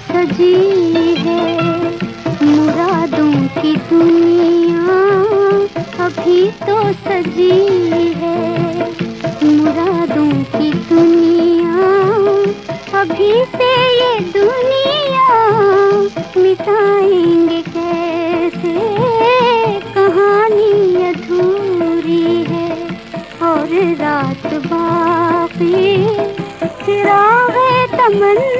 सजी है, मुरादों की दुनिया अभी तो सजी है। मुरादों की दुनिया अभी से ये दुनिया मिटाएँगे कैसे? कहानी अधूरी है, और रात बाकी चिराग तमन्ना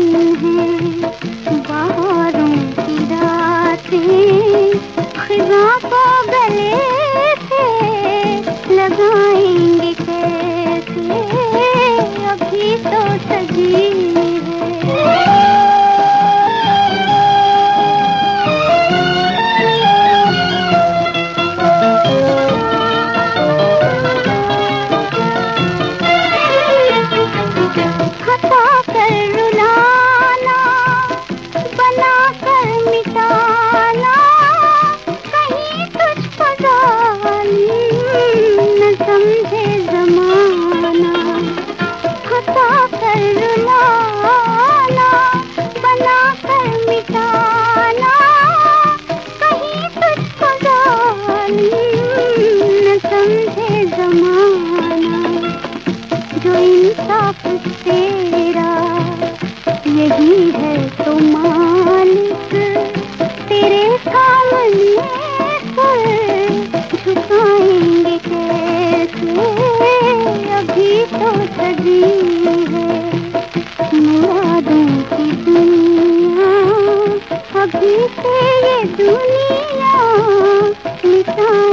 जो इंसाफ तेरा। यही है तो मालिक, तेरे सामने झुकाएँगे कैसे? अभी तो सजी है मुरादों की दुनिया। अभी से ये दुनिया मिटाएँगे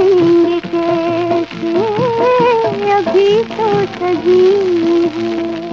तभी तो सजी है।